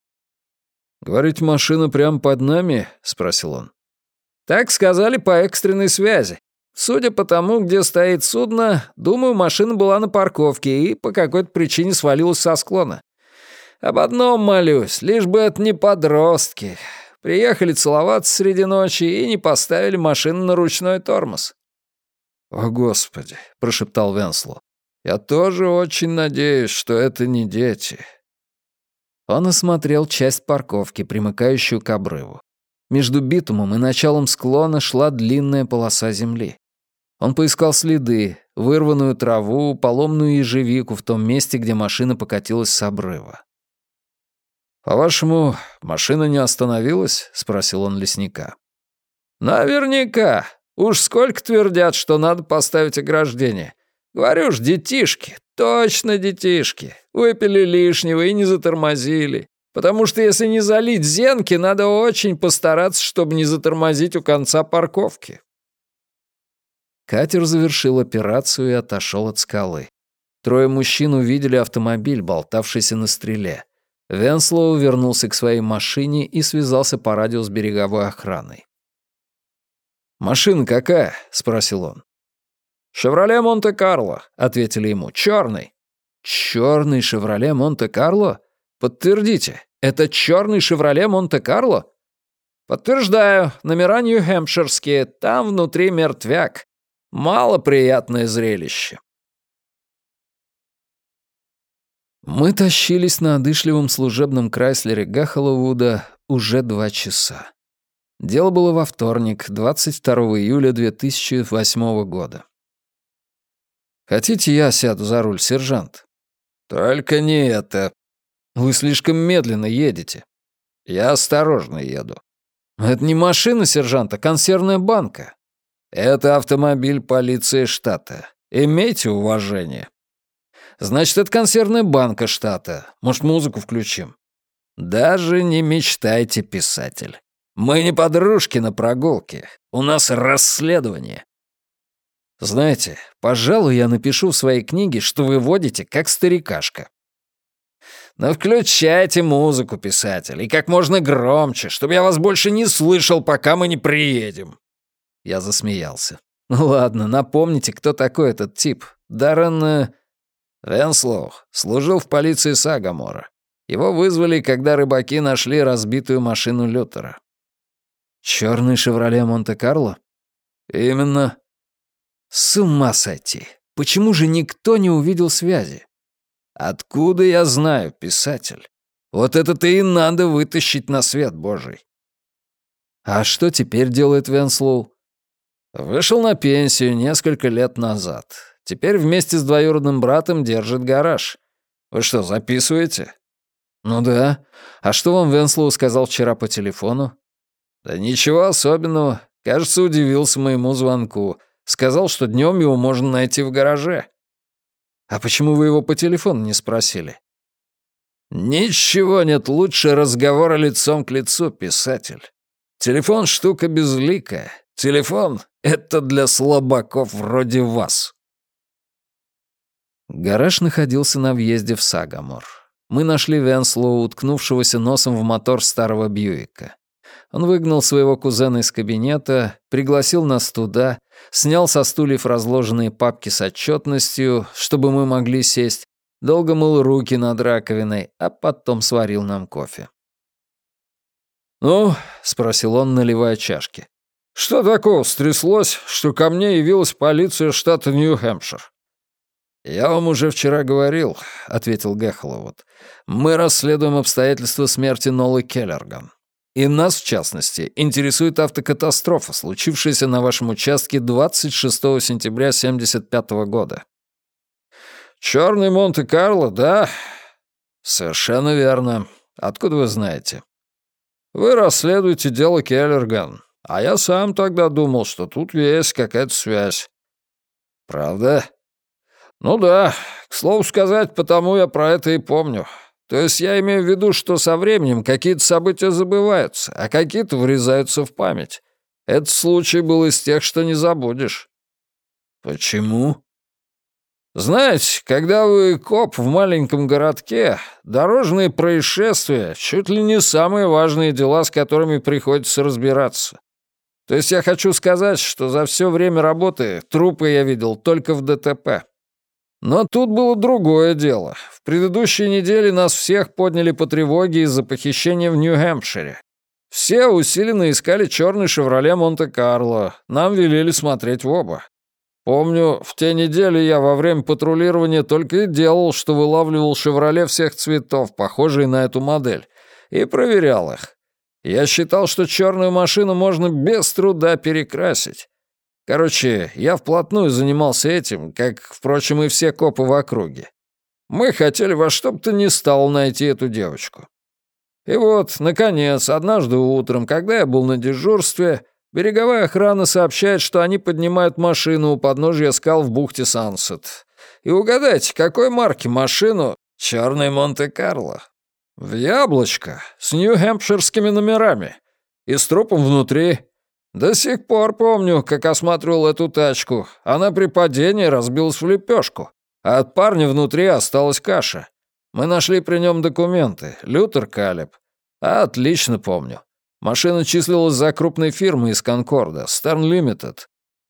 «Говорить, машина прямо под нами?» — спросил он. «Так сказали по экстренной связи. Судя по тому, где стоит судно, думаю, машина была на парковке и по какой-то причине свалилась со склона. Об одном молюсь, лишь бы это не подростки. Приехали целоваться среди ночи и не поставили машину на ручной тормоз». «О, Господи!» — прошептал Венсло. «Я тоже очень надеюсь, что это не дети». Он осмотрел часть парковки, примыкающую к обрыву. Между битумом и началом склона шла длинная полоса земли. Он поискал следы, вырванную траву, поломную ежевику в том месте, где машина покатилась с обрыва. «По-вашему, машина не остановилась?» — спросил он лесника. «Наверняка. Уж сколько твердят, что надо поставить ограждение. Говорю ж, детишки, точно детишки. Выпили лишнего и не затормозили. Потому что если не залить зенки, надо очень постараться, чтобы не затормозить у конца парковки». Катер завершил операцию и отошел от скалы. Трое мужчин увидели автомобиль, болтавшийся на стреле. Венслоу вернулся к своей машине и связался по радио с береговой охраной. «Машина какая?» — спросил он. «Шевроле Монте-Карло», — ответили ему. «Чёрный». «Чёрный Шевроле Монте-Карло? Подтвердите, это чёрный Шевроле Монте-Карло?» «Подтверждаю, номера Нью-Хэмпширские, там внутри мертвяк. Малоприятное зрелище. Мы тащились на одышливом служебном Крайслере Гахоловуда уже два часа. Дело было во вторник, 22 июля 2008 года. «Хотите, я сяду за руль, сержант?» «Только не это. Вы слишком медленно едете». «Я осторожно еду». «Это не машина, сержант, а консервная банка. Это автомобиль полиции штата. Имейте уважение. Значит, это консервная банка штата. Может, музыку включим? Даже не мечтайте, писатель. Мы не подружки на прогулке. У нас расследование. Знаете, пожалуй, я напишу в своей книге, что вы водите как старикашка. Но включайте музыку, писатель, и как можно громче, чтобы я вас больше не слышал, пока мы не приедем. Я засмеялся. «Ну ладно, напомните, кто такой этот тип. Даррен...» «Венслоу. Служил в полиции Сагамора. Его вызвали, когда рыбаки нашли разбитую машину Лютера. Черный «Шевроле Монте-Карло»? Именно. С ума сойти. Почему же никто не увидел связи? Откуда я знаю, писатель? Вот это-то и надо вытащить на свет Божий. А что теперь делает Венслоу? Вышел на пенсию несколько лет назад. Теперь вместе с двоюродным братом держит гараж. Вы что, записываете? Ну да. А что вам Венслоу сказал вчера по телефону? Да ничего особенного. Кажется, удивился моему звонку. Сказал, что днем его можно найти в гараже. А почему вы его по телефону не спросили? Ничего нет лучше разговора лицом к лицу, писатель. Телефон — штука безликая. Телефон — это для слабаков вроде вас. Гараж находился на въезде в Сагамор. Мы нашли Венслоу, уткнувшегося носом в мотор старого Бьюика. Он выгнал своего кузена из кабинета, пригласил нас туда, снял со стульев разложенные папки с отчетностью, чтобы мы могли сесть, долго мыл руки над раковиной, а потом сварил нам кофе. «Ну?» — спросил он, наливая чашки. «Что такого стряслось, что ко мне явилась полиция штата Нью-Хэмпшир?» «Я вам уже вчера говорил», — ответил Гехловуд. «Мы расследуем обстоятельства смерти Нолы Келлерган. И нас, в частности, интересует автокатастрофа, случившаяся на вашем участке 26 сентября 1975 года». «Чёрный Монте-Карло, да?» «Совершенно верно. Откуда вы знаете?» Вы расследуете дело Келлерган, а я сам тогда думал, что тут есть какая-то связь. Правда? Ну да, к слову сказать, потому я про это и помню. То есть я имею в виду, что со временем какие-то события забываются, а какие-то врезаются в память. Этот случай был из тех, что не забудешь. Почему? Знаете, когда вы коп в маленьком городке, дорожные происшествия — чуть ли не самые важные дела, с которыми приходится разбираться. То есть я хочу сказать, что за все время работы трупы я видел только в ДТП. Но тут было другое дело. В предыдущей неделе нас всех подняли по тревоге из-за похищения в Нью-Хэмпшире. Все усиленно искали черный «Шевроле Монте-Карло». Нам велели смотреть в оба. Помню, в те недели я во время патрулирования только и делал, что вылавливал «Шевроле» всех цветов, похожие на эту модель, и проверял их. Я считал, что черную машину можно без труда перекрасить. Короче, я вплотную занимался этим, как, впрочем, и все копы в округе. Мы хотели во что бы то ни стало найти эту девочку. И вот, наконец, однажды утром, когда я был на дежурстве, Береговая охрана сообщает, что они поднимают машину у подножия скал в бухте Сансет. И угадайте, какой марки машину? Черный Монте-Карло. В яблочко, с нью-хэмпширскими номерами. И с трупом внутри. До сих пор помню, как осматривал эту тачку. Она при падении разбилась в лепешку, а от парня внутри осталась каша. Мы нашли при нем документы. Лютер Калеб. Отлично помню. Машина числилась за крупной фирмой из Конкорда, Stern Limited.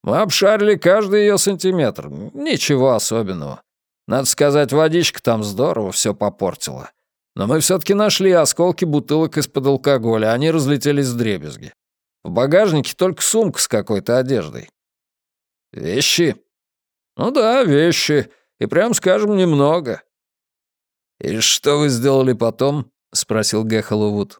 Мы обшарили каждый ее сантиметр. Ничего особенного. Надо сказать, водичка там здорово все попортила. Но мы все-таки нашли осколки бутылок из-под алкоголя, они разлетелись в дребезги. В багажнике только сумка с какой-то одеждой. Вещи? Ну да, вещи. И прям скажем, немного. «И что вы сделали потом?» — спросил Гехоловуд.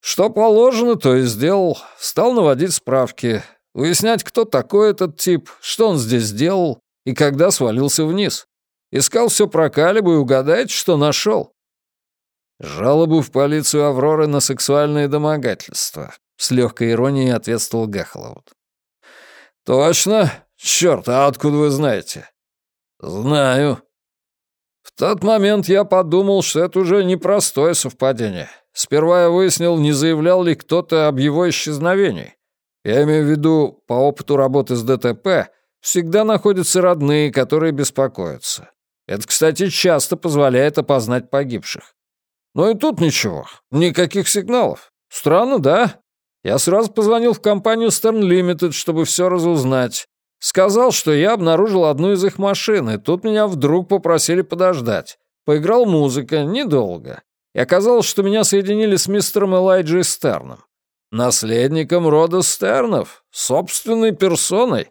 Что положено, то и сделал. Стал наводить справки, выяснять, кто такой этот тип, что он здесь сделал и когда свалился вниз. Искал все про Калибу и угадайте, что нашел. Жалобу в полицию Авроры на сексуальное домогательство. С легкой иронией ответствовал Гахлоуд. «Точно? Черт, а откуда вы знаете?» «Знаю». В тот момент я подумал, что это уже непростое совпадение. Сперва я выяснил, не заявлял ли кто-то об его исчезновении. Я имею в виду, по опыту работы с ДТП, всегда находятся родные, которые беспокоятся. Это, кстати, часто позволяет опознать погибших. Но и тут ничего, никаких сигналов. Странно, да? Я сразу позвонил в компанию Stern Limited, чтобы все разузнать. Сказал, что я обнаружил одну из их машин, и тут меня вдруг попросили подождать. Поиграл музыка, недолго. И оказалось, что меня соединили с мистером Элайджей Стерном. Наследником рода Стернов, собственной персоной.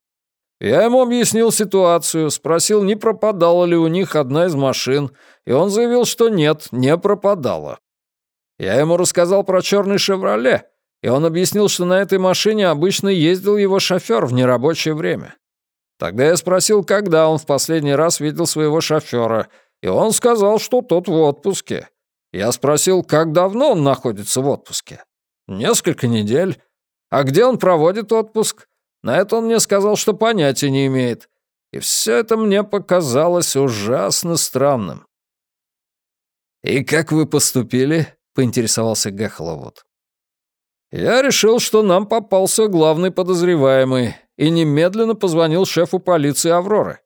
Я ему объяснил ситуацию, спросил, не пропадала ли у них одна из машин, и он заявил, что нет, не пропадала. Я ему рассказал про черный «Шевроле», и он объяснил, что на этой машине обычно ездил его шофер в нерабочее время. Тогда я спросил, когда он в последний раз видел своего шофера, и он сказал, что тот в отпуске. Я спросил, как давно он находится в отпуске. Несколько недель. А где он проводит отпуск? На это он мне сказал, что понятия не имеет. И все это мне показалось ужасно странным. «И как вы поступили?» — поинтересовался Гахловод. «Я решил, что нам попался главный подозреваемый, и немедленно позвонил шефу полиции Авроры».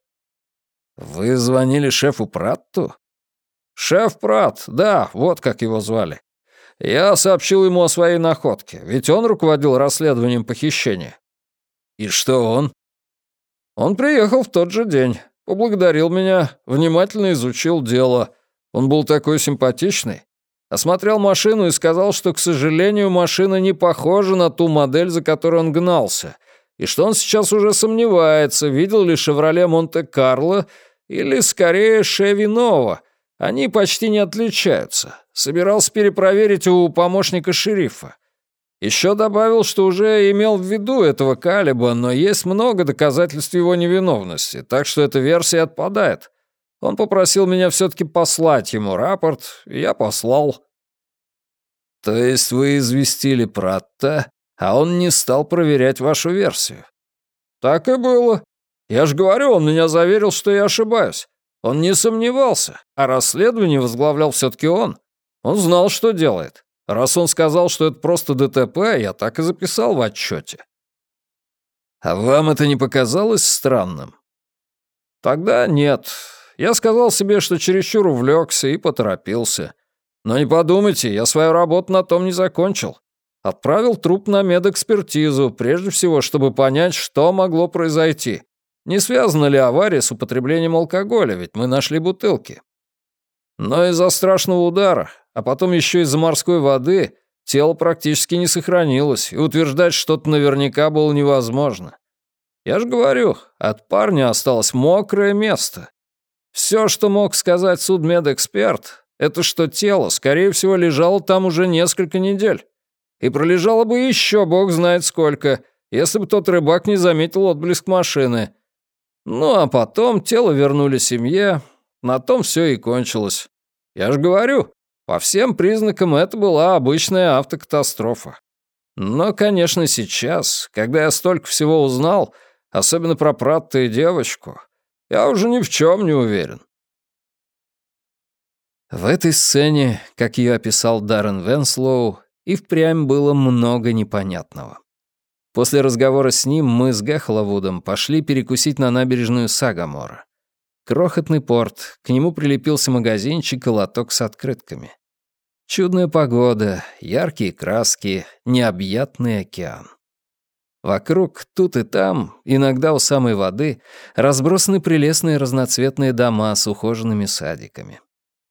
«Вы звонили шефу Пратту?» «Шеф Пратт, да, вот как его звали. Я сообщил ему о своей находке, ведь он руководил расследованием похищения. «И что он?» «Он приехал в тот же день, поблагодарил меня, внимательно изучил дело. Он был такой симпатичный. Осмотрел машину и сказал, что, к сожалению, машина не похожа на ту модель, за которой он гнался, и что он сейчас уже сомневается, видел ли «Шевроле Монте-Карло» или, скорее, «Шеви Нова». Они почти не отличаются. Собирался перепроверить у помощника шерифа. Еще добавил, что уже имел в виду этого Калиба, но есть много доказательств его невиновности, так что эта версия отпадает. Он попросил меня все-таки послать ему рапорт, и я послал. То есть вы известили Пратта, а он не стал проверять вашу версию? Так и было. Я же говорю, он меня заверил, что я ошибаюсь. Он не сомневался, а расследование возглавлял все-таки он. Он знал, что делает. Раз он сказал, что это просто ДТП, я так и записал в отчете. А вам это не показалось странным? Тогда нет. Я сказал себе, что чересчур увлекся и поторопился. Но не подумайте, я свою работу на том не закончил. Отправил труп на медэкспертизу, прежде всего, чтобы понять, что могло произойти. Не связана ли авария с употреблением алкоголя, ведь мы нашли бутылки. Но из-за страшного удара а потом еще из-за морской воды тело практически не сохранилось, и утверждать что-то наверняка было невозможно. Я же говорю, от парня осталось мокрое место. Все, что мог сказать судмедэксперт, это что тело, скорее всего, лежало там уже несколько недель. И пролежало бы еще бог знает сколько, если бы тот рыбак не заметил отблеск машины. Ну а потом тело вернули семье, на том все и кончилось. Я же говорю, по всем признакам это была обычная автокатастрофа. Но, конечно, сейчас, когда я столько всего узнал, особенно про Пратта и девочку, я уже ни в чем не уверен. В этой сцене, как ее описал Даррен Венслоу, и впрямь было много непонятного. После разговора с ним мы с Гахловудом пошли перекусить на набережную Сагамора. Крохотный порт, к нему прилепился магазинчик и лоток с открытками. Чудная погода, яркие краски, необъятный океан. Вокруг, тут и там, иногда у самой воды, разбросаны прелестные разноцветные дома с ухоженными садиками.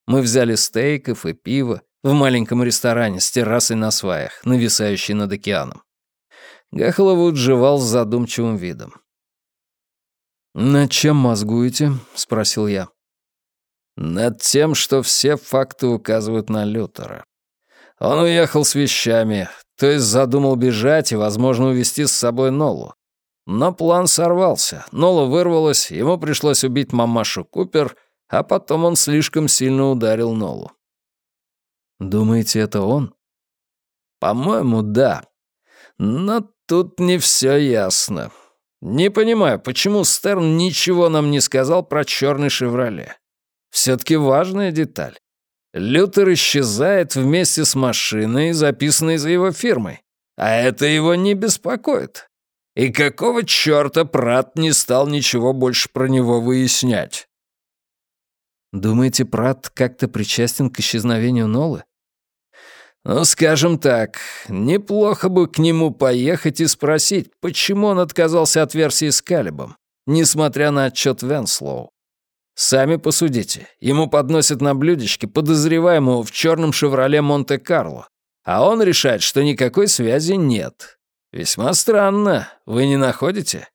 Мы взяли стейков и пиво в маленьком ресторане с террасой на сваях, нависающей над океаном. Гахловуд жевал с задумчивым видом. «Над чем мозгуете?» — спросил я. «Над тем, что все факты указывают на Лютера. Он уехал с вещами, то есть задумал бежать и, возможно, увезти с собой Нолу. Но план сорвался, Нола вырвалась, ему пришлось убить мамашу Купер, а потом он слишком сильно ударил Нолу. «Думаете, это он?» «По-моему, да. Но тут не все ясно. Не понимаю, почему Стерн ничего нам не сказал про черный «Шевроле». Все-таки важная деталь. Лютер исчезает вместе с машиной, записанной за его фирмой. А это его не беспокоит. И какого чёрта Прат не стал ничего больше про него выяснять? Думаете, Прат как-то причастен к исчезновению Нолы? Ну, скажем так, неплохо бы к нему поехать и спросить, почему он отказался от версии с Калибом, несмотря на отчет Венслоу. Сами посудите. Ему подносят на блюдечке подозреваемого в черном «Шевроле Монте-Карло», а он решает, что никакой связи нет. Весьма странно, вы не находите?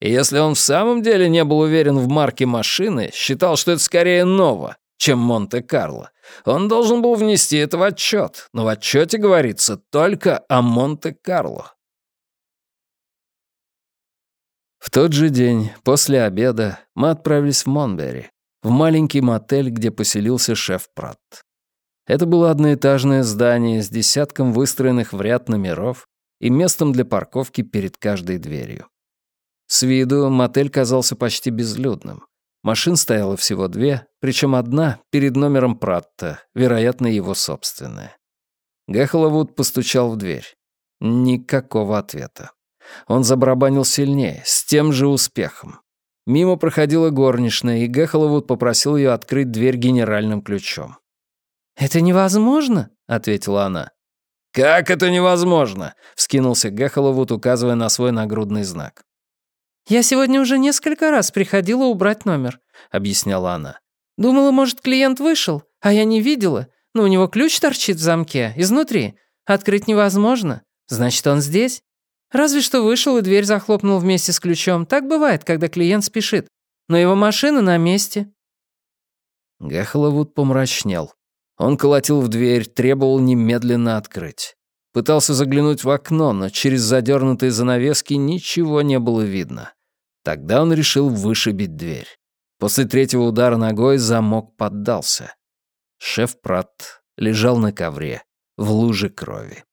И если он в самом деле не был уверен в марке машины, считал, что это скорее Нова, чем Монте-Карло, он должен был внести это в отчет, но в отчете говорится только о Монте-Карло. В тот же день, после обеда, мы отправились в Монбери, в маленький мотель, где поселился шеф Пратт. Это было одноэтажное здание с десятком выстроенных в ряд номеров и местом для парковки перед каждой дверью. С виду мотель казался почти безлюдным. Машин стояло всего две, причем одна перед номером Пратта, вероятно, его собственная. Гехоловуд постучал в дверь. Никакого ответа. Он забарабанил сильнее, с тем же успехом. Мимо проходила горничная, и Гехоловуд попросил ее открыть дверь генеральным ключом. «Это невозможно», — ответила она. «Как это невозможно?» — вскинулся Гехоловуд, указывая на свой нагрудный знак. «Я сегодня уже несколько раз приходила убрать номер», — объясняла она. «Думала, может, клиент вышел, а я не видела. Но у него ключ торчит в замке, изнутри. Открыть невозможно. Значит, он здесь. Разве что вышел и дверь захлопнул вместе с ключом. Так бывает, когда клиент спешит. Но его машина на месте». Гехоловуд помрачнел. Он колотил в дверь, требовал немедленно открыть. Пытался заглянуть в окно, но через задернутые занавески ничего не было видно. Тогда он решил вышибить дверь. После третьего удара ногой замок поддался. Шеф Пратт лежал на ковре в луже крови.